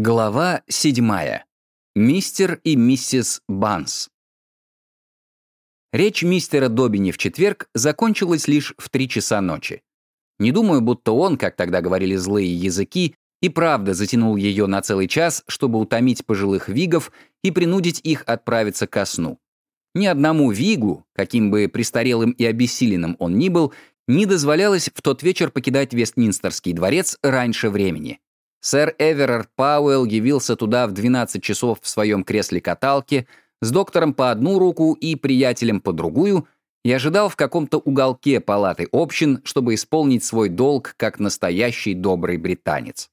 Глава седьмая. Мистер и миссис Банс. Речь мистера Добини в четверг закончилась лишь в три часа ночи. Не думаю, будто он, как тогда говорили злые языки, и правда затянул ее на целый час, чтобы утомить пожилых вигов и принудить их отправиться ко сну. Ни одному вигу, каким бы престарелым и обессиленным он ни был, не дозволялось в тот вечер покидать Вестминстерский дворец раньше времени. Сэр Эверард Пауэлл явился туда в 12 часов в своем кресле-каталке с доктором по одну руку и приятелем по другую и ожидал в каком-то уголке палаты общин, чтобы исполнить свой долг как настоящий добрый британец.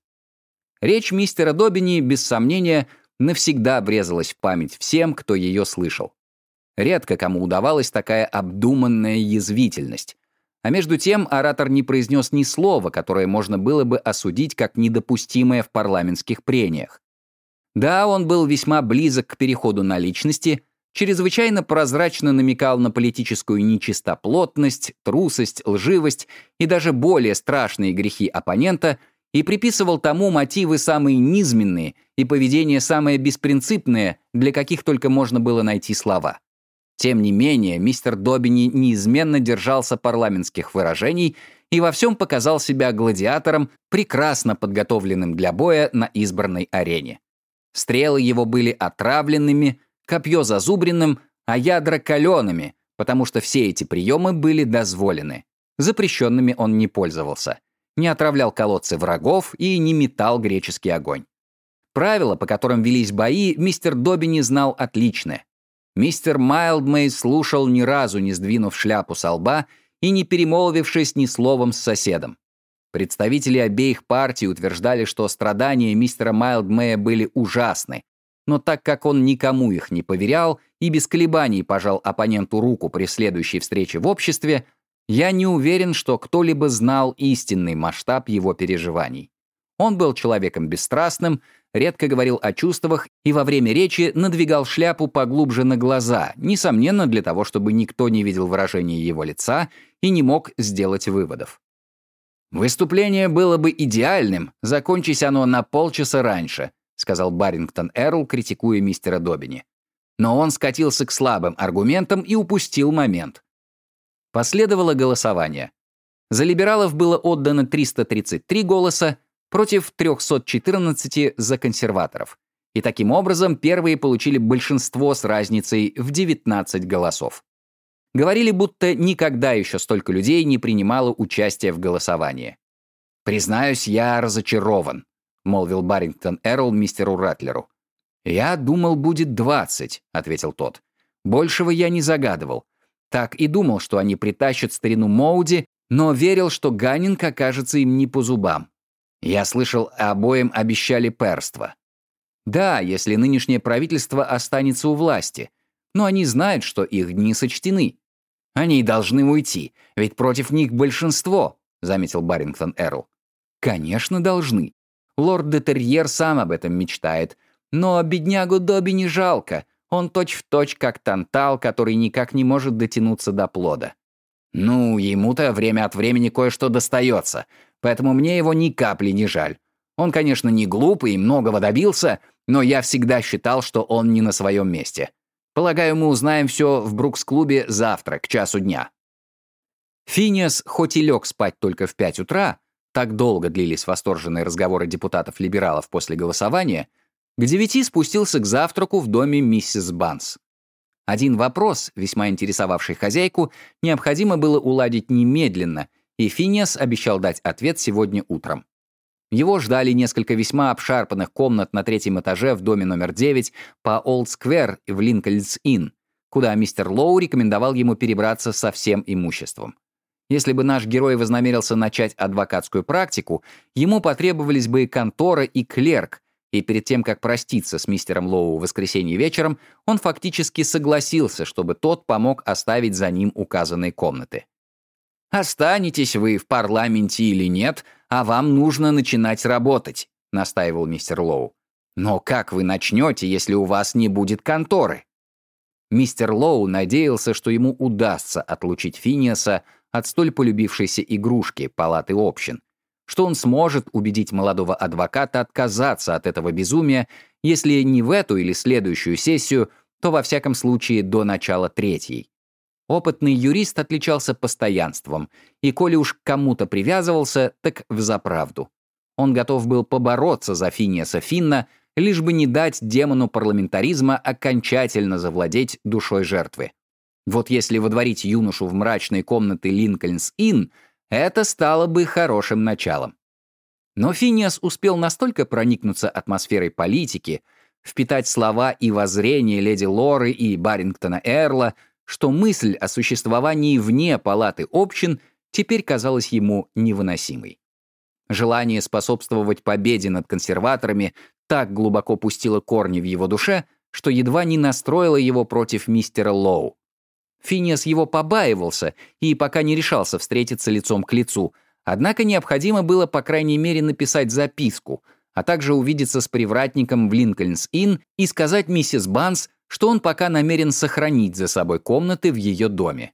Речь мистера Добини, без сомнения, навсегда врезалась в память всем, кто ее слышал. Редко кому удавалась такая обдуманная язвительность. А между тем оратор не произнес ни слова, которое можно было бы осудить как недопустимое в парламентских прениях. Да, он был весьма близок к переходу на личности, чрезвычайно прозрачно намекал на политическую нечистоплотность, трусость, лживость и даже более страшные грехи оппонента и приписывал тому мотивы самые низменные и поведение самое беспринципное, для каких только можно было найти слова. Тем не менее, мистер Добини неизменно держался парламентских выражений и во всем показал себя гладиатором, прекрасно подготовленным для боя на избранной арене. Стрелы его были отравленными, копье зазубренным, а ядра калеными, потому что все эти приемы были дозволены. Запрещенными он не пользовался. Не отравлял колодцы врагов и не метал греческий огонь. Правила, по которым велись бои, мистер Добини знал отличное. Мистер Майлдмей слушал ни разу не сдвинув шляпу со лба и не перемолвившись ни словом с соседом. Представители обеих партий утверждали, что страдания мистера Майлдмея были ужасны, но так как он никому их не поверял и без колебаний пожал оппоненту руку при следующей встрече в обществе, я не уверен, что кто-либо знал истинный масштаб его переживаний. Он был человеком бесстрастным, редко говорил о чувствах и во время речи надвигал шляпу поглубже на глаза, несомненно, для того, чтобы никто не видел выражения его лица и не мог сделать выводов. «Выступление было бы идеальным, закончись оно на полчаса раньше», сказал Баррингтон Эрл, критикуя мистера Добини. Но он скатился к слабым аргументам и упустил момент. Последовало голосование. За либералов было отдано 333 голоса, против 314 за консерваторов. И таким образом первые получили большинство с разницей в 19 голосов. Говорили, будто никогда еще столько людей не принимало участие в голосовании. «Признаюсь, я разочарован», — молвил Баррингтон Эрл мистеру Ратлеру. «Я думал, будет 20», — ответил тот. «Большего я не загадывал. Так и думал, что они притащат старину Моуди, но верил, что Ганнинг окажется им не по зубам. Я слышал, обоим обещали перство. Да, если нынешнее правительство останется у власти. Но они знают, что их дни сочтены. Они должны уйти, ведь против них большинство, заметил Барингтон Эрл. Конечно, должны. Лорд де Терьер сам об этом мечтает. Но беднягу Добби не жалко. Он точь-в-точь точь как тантал, который никак не может дотянуться до плода. Ну, ему-то время от времени кое-что достается поэтому мне его ни капли не жаль. Он, конечно, не глупый и многого добился, но я всегда считал, что он не на своем месте. Полагаю, мы узнаем все в Брукс-клубе завтра, к часу дня». Финиас, хоть и лег спать только в пять утра, так долго длились восторженные разговоры депутатов-либералов после голосования, к девяти спустился к завтраку в доме миссис Банс. Один вопрос, весьма интересовавший хозяйку, необходимо было уладить немедленно, и Финиас обещал дать ответ сегодня утром. Его ждали несколько весьма обшарпанных комнат на третьем этаже в доме номер 9 по Олд-сквер в Линкольнс-Инн, куда мистер Лоу рекомендовал ему перебраться со всем имуществом. Если бы наш герой вознамерился начать адвокатскую практику, ему потребовались бы контора и клерк, и перед тем, как проститься с мистером Лоу в воскресенье вечером, он фактически согласился, чтобы тот помог оставить за ним указанные комнаты. «Останетесь вы в парламенте или нет, а вам нужно начинать работать», — настаивал мистер Лоу. «Но как вы начнете, если у вас не будет конторы?» Мистер Лоу надеялся, что ему удастся отлучить Финиаса от столь полюбившейся игрушки палаты общин. что он сможет убедить молодого адвоката отказаться от этого безумия, если не в эту или следующую сессию, то во всяком случае до начала третьей. Опытный юрист отличался постоянством, и коли уж к кому-то привязывался, так взаправду. Он готов был побороться за Финиаса Финна, лишь бы не дать демону парламентаризма окончательно завладеть душой жертвы. Вот если водворить юношу в мрачной комнаты Линкольнс-Инн, это стало бы хорошим началом. Но Финиас успел настолько проникнуться атмосферой политики, впитать слова и воззрения леди Лоры и Барингтона Эрла, что мысль о существовании вне палаты общин теперь казалась ему невыносимой. Желание способствовать победе над консерваторами так глубоко пустило корни в его душе, что едва не настроило его против мистера Лоу. Финиас его побаивался и пока не решался встретиться лицом к лицу, однако необходимо было, по крайней мере, написать записку, а также увидеться с привратником в Линкольнс-Инн и сказать миссис Банс, что он пока намерен сохранить за собой комнаты в ее доме.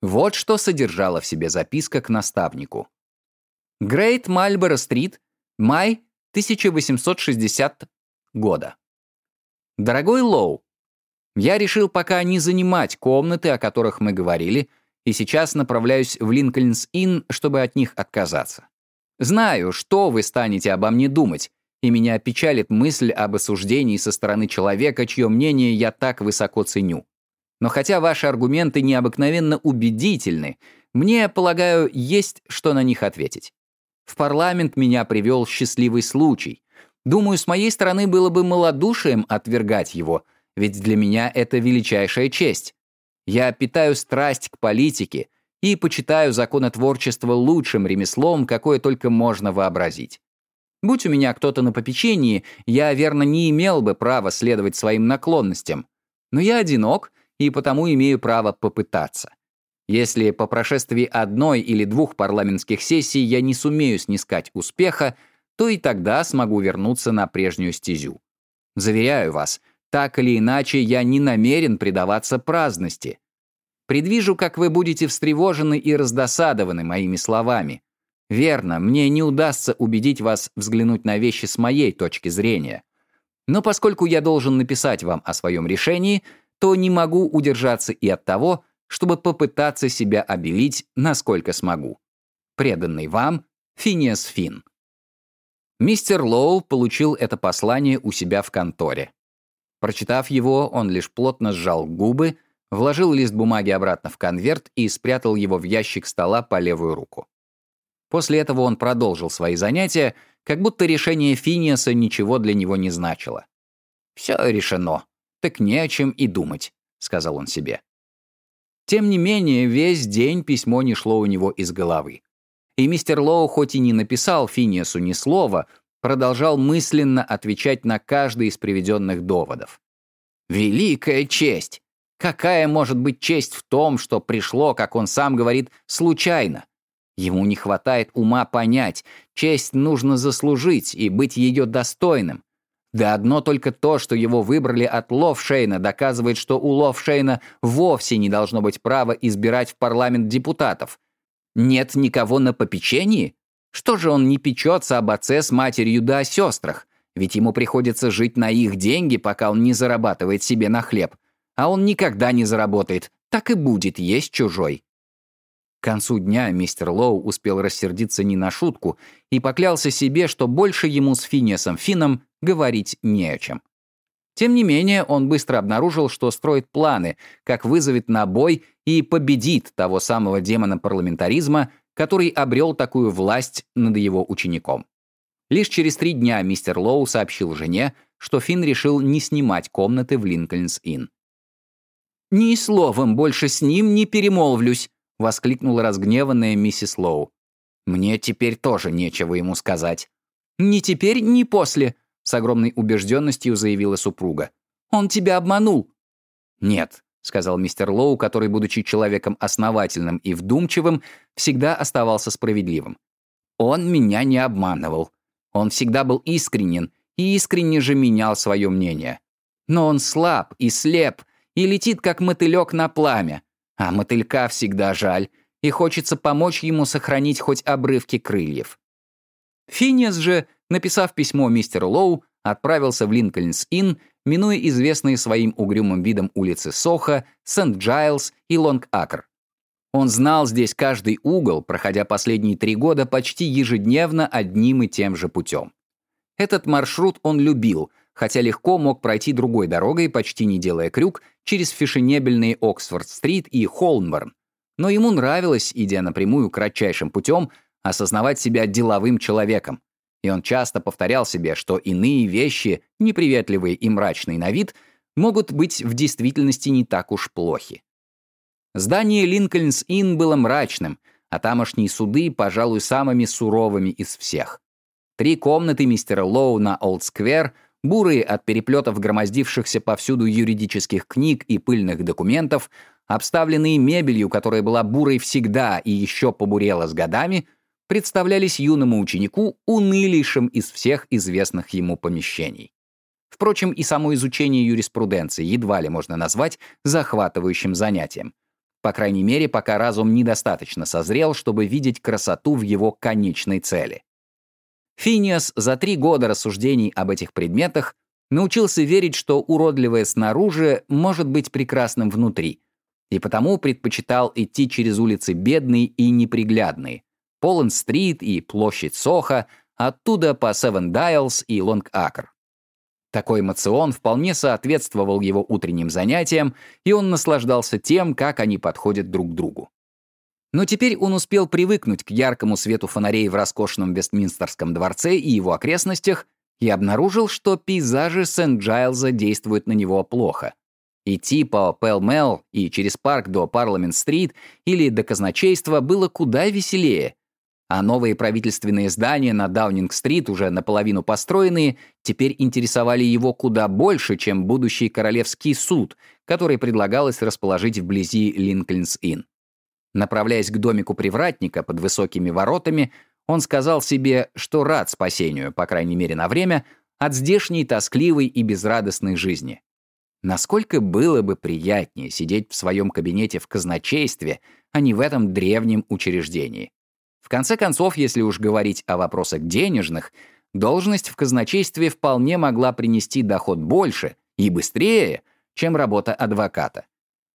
Вот что содержала в себе записка к наставнику. Грейт Мальборо-стрит, май 1860 года. Дорогой Лоу, я решил пока не занимать комнаты, о которых мы говорили, и сейчас направляюсь в Линкольнс-Инн, чтобы от них отказаться. Знаю, что вы станете обо мне думать, и меня печалит мысль об осуждении со стороны человека, чье мнение я так высоко ценю. Но хотя ваши аргументы необыкновенно убедительны, мне, полагаю, есть что на них ответить. В парламент меня привел счастливый случай. Думаю, с моей стороны было бы малодушием отвергать его, ведь для меня это величайшая честь. Я питаю страсть к политике и почитаю законотворчество лучшим ремеслом, какое только можно вообразить. Будь у меня кто-то на попечении, я, верно, не имел бы права следовать своим наклонностям. Но я одинок и потому имею право попытаться. Если по прошествии одной или двух парламентских сессий я не сумею снискать успеха, то и тогда смогу вернуться на прежнюю стезю. Заверяю вас, так или иначе, я не намерен предаваться праздности. Предвижу, как вы будете встревожены и раздосадованы моими словами. Верно, мне не удастся убедить вас взглянуть на вещи с моей точки зрения. Но поскольку я должен написать вам о своем решении, то не могу удержаться и от того, чтобы попытаться себя обелить, насколько смогу. Преданный вам Финиас Фин. Мистер Лоу получил это послание у себя в конторе. Прочитав его, он лишь плотно сжал губы, вложил лист бумаги обратно в конверт и спрятал его в ящик стола по левую руку. После этого он продолжил свои занятия, как будто решение Финиаса ничего для него не значило. «Все решено. Так не о чем и думать», — сказал он себе. Тем не менее, весь день письмо не шло у него из головы. И мистер Лоу хоть и не написал Финиасу ни слова, продолжал мысленно отвечать на каждый из приведенных доводов. «Великая честь! Какая может быть честь в том, что пришло, как он сам говорит, случайно? Ему не хватает ума понять, честь нужно заслужить и быть ее достойным. Да одно только то, что его выбрали от Ловшейна, доказывает, что у Ловшейна вовсе не должно быть права избирать в парламент депутатов. Нет никого на попечении? Что же он не печется об отце с матерью да о сестрах? Ведь ему приходится жить на их деньги, пока он не зарабатывает себе на хлеб. А он никогда не заработает, так и будет есть чужой. К концу дня мистер Лоу успел рассердиться не на шутку и поклялся себе, что больше ему с Финесом Фином говорить не о чем. Тем не менее, он быстро обнаружил, что строит планы, как вызовет на бой и победит того самого демона парламентаризма, который обрел такую власть над его учеником. Лишь через три дня мистер Лоу сообщил жене, что Финн решил не снимать комнаты в Линкольнс-Инн. «Ни словом больше с ним не перемолвлюсь», — воскликнула разгневанная миссис Лоу. «Мне теперь тоже нечего ему сказать». «Ни теперь, ни после», — с огромной убежденностью заявила супруга. «Он тебя обманул». «Нет, — сказал мистер Лоу, который, будучи человеком основательным и вдумчивым, всегда оставался справедливым. «Он меня не обманывал. Он всегда был искренен и искренне же менял свое мнение. Но он слаб и слеп, и летит, как мотылек на пламя. А мотылька всегда жаль, и хочется помочь ему сохранить хоть обрывки крыльев. Финиас же, написав письмо мистеру Лоу, отправился в Линкольнс-Инн, минуя известные своим угрюмым видом улицы Соха, Сент-Джайлз и Лонг-Акр. Он знал здесь каждый угол, проходя последние три года почти ежедневно одним и тем же путем. Этот маршрут он любил, хотя легко мог пройти другой дорогой, почти не делая крюк, через фешенебельные Оксфорд-стрит и Холмборн. Но ему нравилось, идя напрямую кратчайшим путем, осознавать себя деловым человеком. И он часто повторял себе, что иные вещи, неприветливые и мрачные на вид, могут быть в действительности не так уж плохи. Здание Линкольнс-Инн было мрачным, а тамошние суды, пожалуй, самыми суровыми из всех. Три комнаты мистера Лоу на Олд-сквер, бурые от переплетов громоздившихся повсюду юридических книг и пыльных документов, обставленные мебелью, которая была бурой всегда и еще побурела с годами, представлялись юному ученику унылейшим из всех известных ему помещений. Впрочем, и само изучение юриспруденции едва ли можно назвать захватывающим занятием. По крайней мере, пока разум недостаточно созрел, чтобы видеть красоту в его конечной цели. Финиас за три года рассуждений об этих предметах научился верить, что уродливое снаружи может быть прекрасным внутри, и потому предпочитал идти через улицы бедные и неприглядные, Полланд-стрит и площадь Соха, оттуда по Севен Дайлс и Лонг-Акр. Такой мацион вполне соответствовал его утренним занятиям, и он наслаждался тем, как они подходят друг к другу. Но теперь он успел привыкнуть к яркому свету фонарей в роскошном Вестминстерском дворце и его окрестностях и обнаружил, что пейзажи Сент-Джайлза действуют на него плохо. Идти по Пэл-Мэл и через парк до Парламент-стрит или до казначейства было куда веселее, а новые правительственные здания на Даунинг-стрит, уже наполовину построенные, теперь интересовали его куда больше, чем будущий Королевский суд, который предлагалось расположить вблизи Линкольнс-Инн. Направляясь к домику привратника под высокими воротами, он сказал себе, что рад спасению, по крайней мере на время, от здешней тоскливой и безрадостной жизни. Насколько было бы приятнее сидеть в своем кабинете в казначействе, а не в этом древнем учреждении. В конце концов, если уж говорить о вопросах денежных, должность в казначействе вполне могла принести доход больше и быстрее, чем работа адвоката.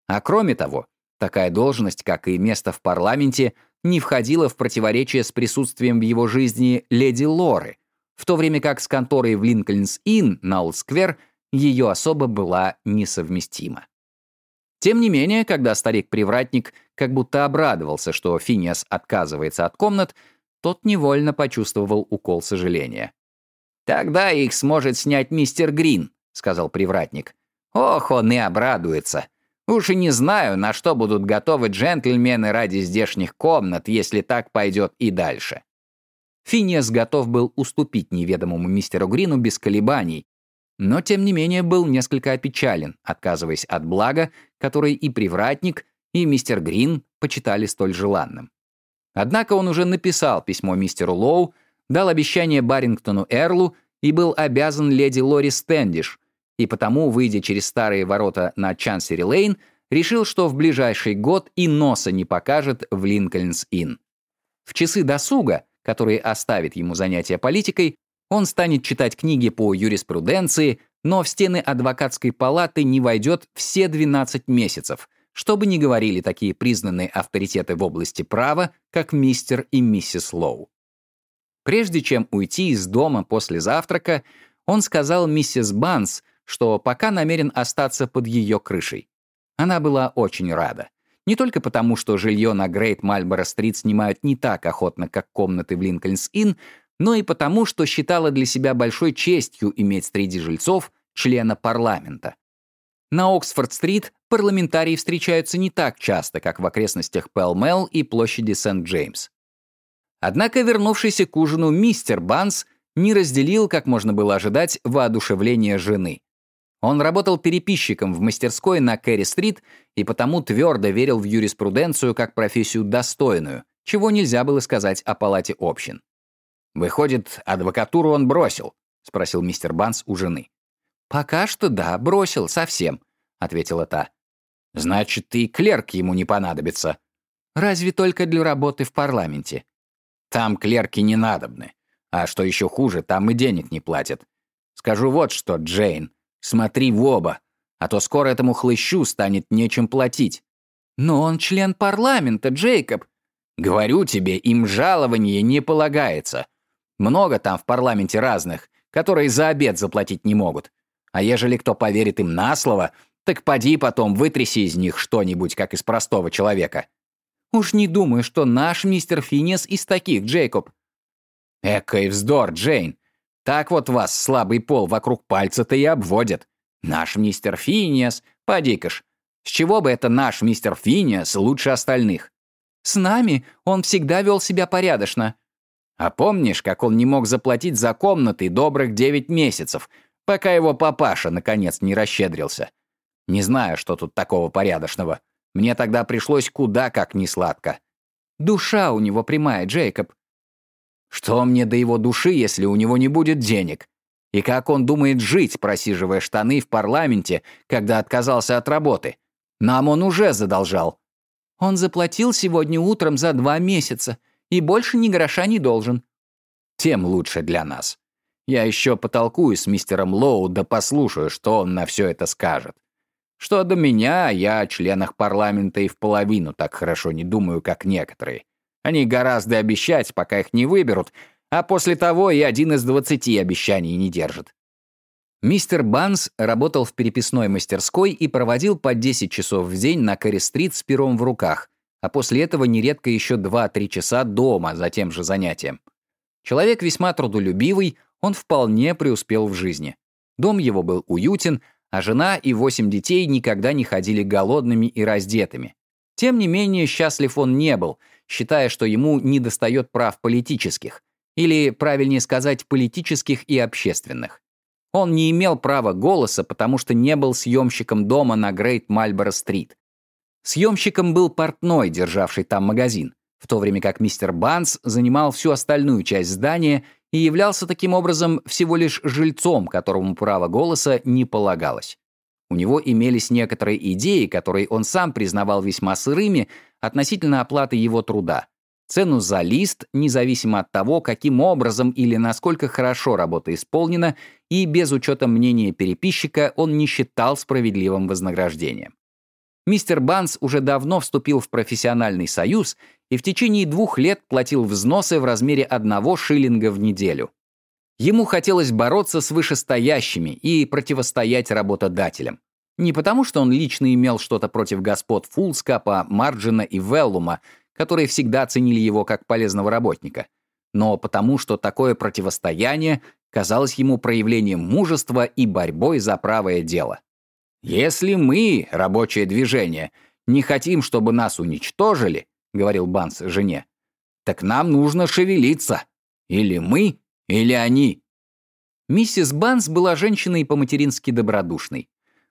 А кроме того, такая должность, как и место в парламенте, не входила в противоречие с присутствием в его жизни леди Лоры, в то время как с конторой в Линкольнс-Инн на Олд-сквер ее особо была несовместима. Тем не менее, когда старик-привратник как будто обрадовался, что Финиас отказывается от комнат, тот невольно почувствовал укол сожаления. «Тогда их сможет снять мистер Грин», — сказал привратник. «Ох, он и обрадуется. Уж и не знаю, на что будут готовы джентльмены ради здешних комнат, если так пойдет и дальше». Финиас готов был уступить неведомому мистеру Грину без колебаний, но тем не менее был несколько опечален, отказываясь от блага, которое и привратник, и мистер Грин почитали столь желанным. Однако он уже написал письмо мистеру Лоу, дал обещание Барингтону Эрлу и был обязан леди Лори Стэндиш, и потому, выйдя через старые ворота на Чансери-Лейн, решил, что в ближайший год и носа не покажет в Линкольнс-Инн. В часы досуга, которые оставит ему занятия политикой, он станет читать книги по юриспруденции, но в стены адвокатской палаты не войдет все 12 месяцев, что бы ни говорили такие признанные авторитеты в области права, как мистер и миссис Лоу. Прежде чем уйти из дома после завтрака, он сказал миссис Банс, что пока намерен остаться под ее крышей. Она была очень рада. Не только потому, что жилье на Грейт Мальборо-стрит снимают не так охотно, как комнаты в Линкольнс-Инн, но и потому, что считала для себя большой честью иметь среди жильцов члена парламента. На Оксфорд-стрит парламентарии встречаются не так часто, как в окрестностях Пэлмел и площади Сент-Джеймс. Однако вернувшийся к ужину мистер Банс не разделил, как можно было ожидать, воодушевление жены. Он работал переписчиком в мастерской на Кэрри-стрит и потому твердо верил в юриспруденцию как профессию достойную, чего нельзя было сказать о палате общин. «Выходит, адвокатуру он бросил?» — спросил мистер Банс у жены. «Пока что да, бросил, совсем», — ответила та. «Значит, и клерк ему не понадобится». «Разве только для работы в парламенте?» «Там клерки не надобны. А что еще хуже, там и денег не платят. Скажу вот что, Джейн, смотри в оба, а то скоро этому хлыщу станет нечем платить. Но он член парламента, Джейкоб. Говорю тебе, им жалование не полагается. Много там в парламенте разных, которые за обед заплатить не могут. А ежели кто поверит им на слово, так поди потом вытряси из них что-нибудь, как из простого человека. Уж не думаю, что наш мистер Финес из таких, Джейкоб. Экой вздор, Джейн. Так вот вас слабый пол вокруг пальца-то и обводят. Наш мистер Финес, поди-ка ж. С чего бы это наш мистер Финес лучше остальных? С нами он всегда вел себя порядочно. А помнишь, как он не мог заплатить за комнаты добрых девять месяцев, пока его папаша, наконец, не расщедрился? Не знаю, что тут такого порядочного. Мне тогда пришлось куда как несладко. Душа у него прямая, Джейкоб. Что мне до его души, если у него не будет денег? И как он думает жить, просиживая штаны в парламенте, когда отказался от работы? Нам он уже задолжал. Он заплатил сегодня утром за два месяца и больше ни гроша не должен. Тем лучше для нас. Я еще потолкую с мистером Лоу, да послушаю, что он на все это скажет. Что до меня, я о членах парламента и в половину так хорошо не думаю, как некоторые. Они гораздо обещать, пока их не выберут, а после того и один из двадцати обещаний не держит. Мистер Банс работал в переписной мастерской и проводил по 10 часов в день на Кэрри-стрит с пером в руках, а после этого нередко еще 2-3 часа дома за тем же занятием. Человек весьма трудолюбивый, он вполне преуспел в жизни. Дом его был уютен, а жена и восемь детей никогда не ходили голодными и раздетыми. Тем не менее, счастлив он не был, считая, что ему недостает прав политических, или, правильнее сказать, политических и общественных. Он не имел права голоса, потому что не был съемщиком дома на Грейт Мальборо-стрит. Съемщиком был портной, державший там магазин, в то время как мистер Банс занимал всю остальную часть здания и являлся таким образом всего лишь жильцом, которому право голоса не полагалось. У него имелись некоторые идеи, которые он сам признавал весьма сырыми относительно оплаты его труда. Цену за лист, независимо от того, каким образом или насколько хорошо работа исполнена, и без учета мнения переписчика он не считал справедливым вознаграждением. Мистер Банс уже давно вступил в профессиональный союз и в течение двух лет платил взносы в размере одного шиллинга в неделю. Ему хотелось бороться с вышестоящими и противостоять работодателям. Не потому, что он лично имел что-то против господ Фулскапа, Марджина и Веллума, которые всегда ценили его как полезного работника, но потому, что такое противостояние казалось ему проявлением мужества и борьбой за правое дело. «Если мы, рабочее движение, не хотим, чтобы нас уничтожили», — говорил Банс жене, «так нам нужно шевелиться. Или мы, или они». Миссис Банс была женщиной по-матерински добродушной.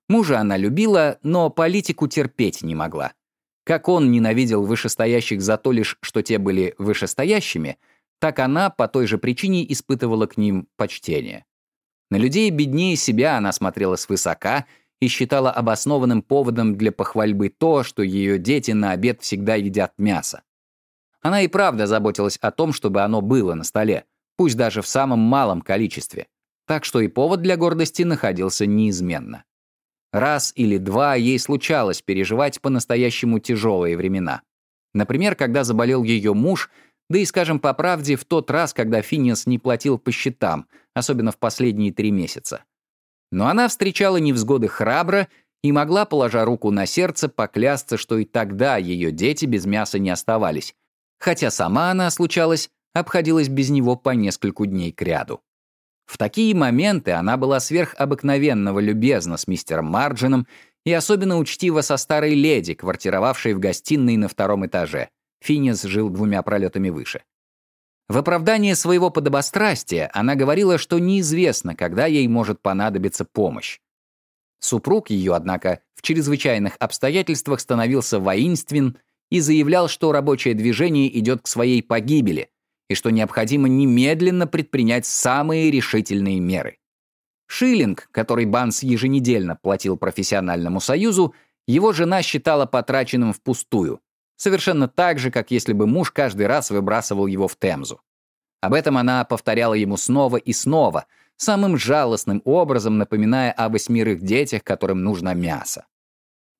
Мужа она любила, но политику терпеть не могла. Как он ненавидел вышестоящих за то лишь, что те были вышестоящими, так она по той же причине испытывала к ним почтение. На людей беднее себя она смотрела свысока и считала обоснованным поводом для похвальбы то, что ее дети на обед всегда едят мясо. Она и правда заботилась о том, чтобы оно было на столе, пусть даже в самом малом количестве. Так что и повод для гордости находился неизменно. Раз или два ей случалось переживать по-настоящему тяжелые времена. Например, когда заболел ее муж, да и, скажем по правде, в тот раз, когда Финиас не платил по счетам, особенно в последние три месяца. Но она встречала невзгоды храбро и могла, положа руку на сердце, поклясться, что и тогда ее дети без мяса не оставались, хотя сама она, случалось, обходилась без него по нескольку дней кряду. В такие моменты она была сверхобыкновенного любезна с мистером Марджином и особенно учтива со старой леди, квартировавшей в гостиной на втором этаже. Финес жил двумя пролетами выше. В оправдание своего подобострастия она говорила, что неизвестно, когда ей может понадобиться помощь. Супруг ее, однако, в чрезвычайных обстоятельствах становился воинствен и заявлял, что рабочее движение идет к своей погибели и что необходимо немедленно предпринять самые решительные меры. Шиллинг, который Банс еженедельно платил профессиональному союзу, его жена считала потраченным впустую, Совершенно так же, как если бы муж каждый раз выбрасывал его в Темзу. Об этом она повторяла ему снова и снова, самым жалостным образом напоминая о восьмерых детях, которым нужно мясо.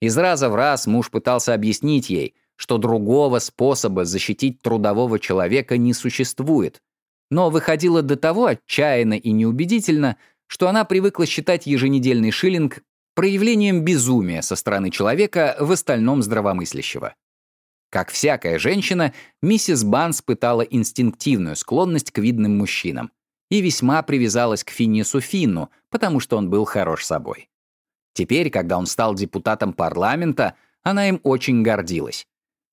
Из раза в раз муж пытался объяснить ей, что другого способа защитить трудового человека не существует, но выходило до того отчаянно и неубедительно, что она привыкла считать еженедельный шиллинг проявлением безумия со стороны человека в остальном здравомыслящего. Как всякая женщина, миссис Банс пытала инстинктивную склонность к видным мужчинам и весьма привязалась к Финису Финну, потому что он был хорош собой. Теперь, когда он стал депутатом парламента, она им очень гордилась.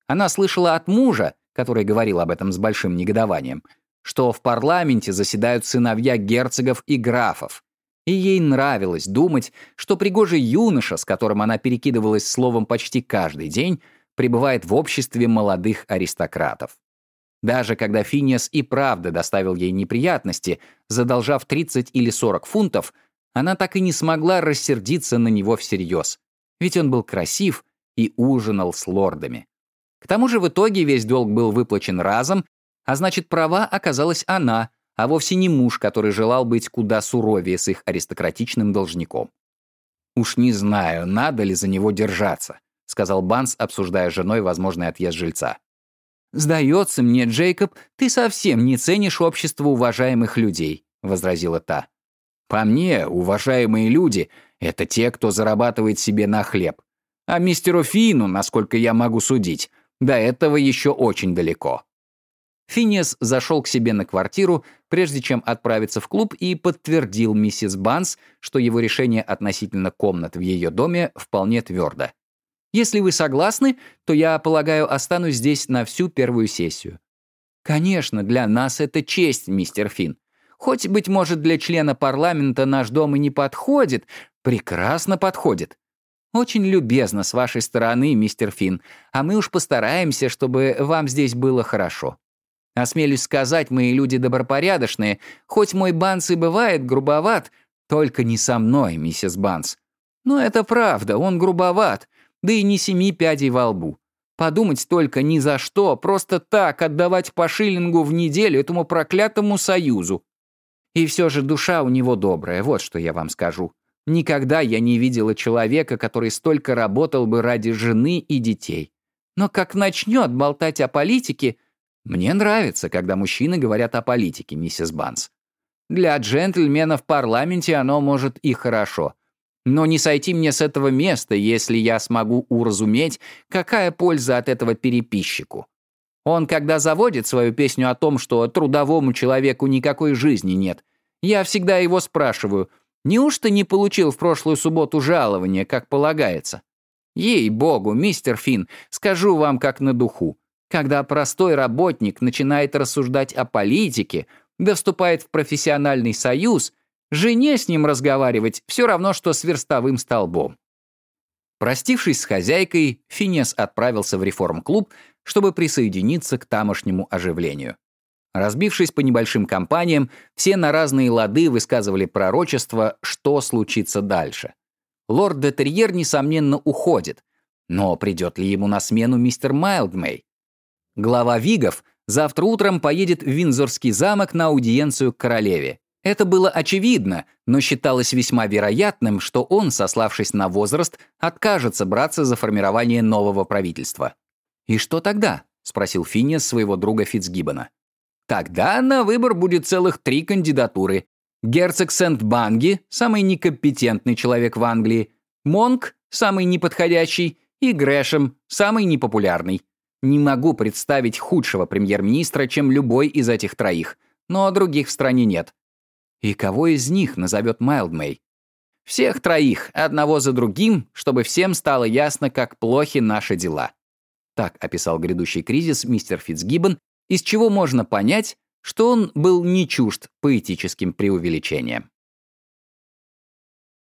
Она слышала от мужа, который говорил об этом с большим негодованием, что в парламенте заседают сыновья герцогов и графов, и ей нравилось думать, что пригожий юноша, с которым она перекидывалась словом почти каждый день, пребывает в обществе молодых аристократов. Даже когда Финиас и правда доставил ей неприятности, задолжав 30 или 40 фунтов, она так и не смогла рассердиться на него всерьез, ведь он был красив и ужинал с лордами. К тому же в итоге весь долг был выплачен разом, а значит, права оказалась она, а вовсе не муж, который желал быть куда суровее с их аристократичным должником. «Уж не знаю, надо ли за него держаться», — сказал Банс, обсуждая с женой возможный отъезд жильца. «Сдается мне, Джейкоб, ты совсем не ценишь общество уважаемых людей», — возразила та. «По мне, уважаемые люди — это те, кто зарабатывает себе на хлеб. А мистеру Фину, насколько я могу судить, до этого еще очень далеко». Финиас зашел к себе на квартиру, прежде чем отправиться в клуб, и подтвердил миссис Банс, что его решение относительно комнат в ее доме вполне твердо. «Если вы согласны, то я, полагаю, останусь здесь на всю первую сессию». «Конечно, для нас это честь, мистер Финн. Хоть, быть может, для члена парламента наш дом и не подходит, прекрасно подходит. Очень любезно с вашей стороны, мистер Финн, а мы уж постараемся, чтобы вам здесь было хорошо». Осмелюсь сказать, мои люди добропорядочные, хоть мой Банс и бывает грубоват, только не со мной, миссис Банс. Но это правда, он грубоват, да и не семи пядей во лбу. Подумать только ни за что, просто так отдавать по шиллингу в неделю этому проклятому союзу. И все же душа у него добрая, вот что я вам скажу. Никогда я не видела человека, который столько работал бы ради жены и детей. Но как начнет болтать о политике, мне нравится, когда мужчины говорят о политике, миссис Банс. Для джентльмена в парламенте оно может и хорошо. Но не сойти мне с этого места, если я смогу уразуметь, какая польза от этого переписчику. Он, когда заводит свою песню о том, что трудовому человеку никакой жизни нет, я всегда его спрашиваю, неужто не получил в прошлую субботу жалование, как полагается? Ей-богу, мистер Финн, скажу вам как на духу. Когда простой работник начинает рассуждать о политике, да вступает в профессиональный союз, жене с ним разговаривать все равно, что с верстовым столбом. Простившись с хозяйкой, Финес отправился в реформ-клуб, чтобы присоединиться к тамошнему оживлению. Разбившись по небольшим компаниям, все на разные лады высказывали пророчество, что случится дальше. Лорд де несомненно, уходит, но придет ли ему на смену мистер Майлдмей? Глава Вигов завтра утром поедет в Винзорский замок на аудиенцию к королеве. Это было очевидно, но считалось весьма вероятным, что он, сославшись на возраст, откажется браться за формирование нового правительства. «И что тогда?» — спросил Финнес своего друга Фитцгиббона. «Тогда на выбор будет целых три кандидатуры. Герцог Сент-Банги, самый некомпетентный человек в Англии, Монк, самый неподходящий, и Грэшем, самый непопулярный. Не могу представить худшего премьер-министра, чем любой из этих троих, но других в стране нет. И кого из них назовет Майлдмей? Всех троих, одного за другим, чтобы всем стало ясно, как плохи наши дела. Так описал грядущий кризис мистер Фитцгиббон, из чего можно понять, что он был не чужд поэтическим преувеличением.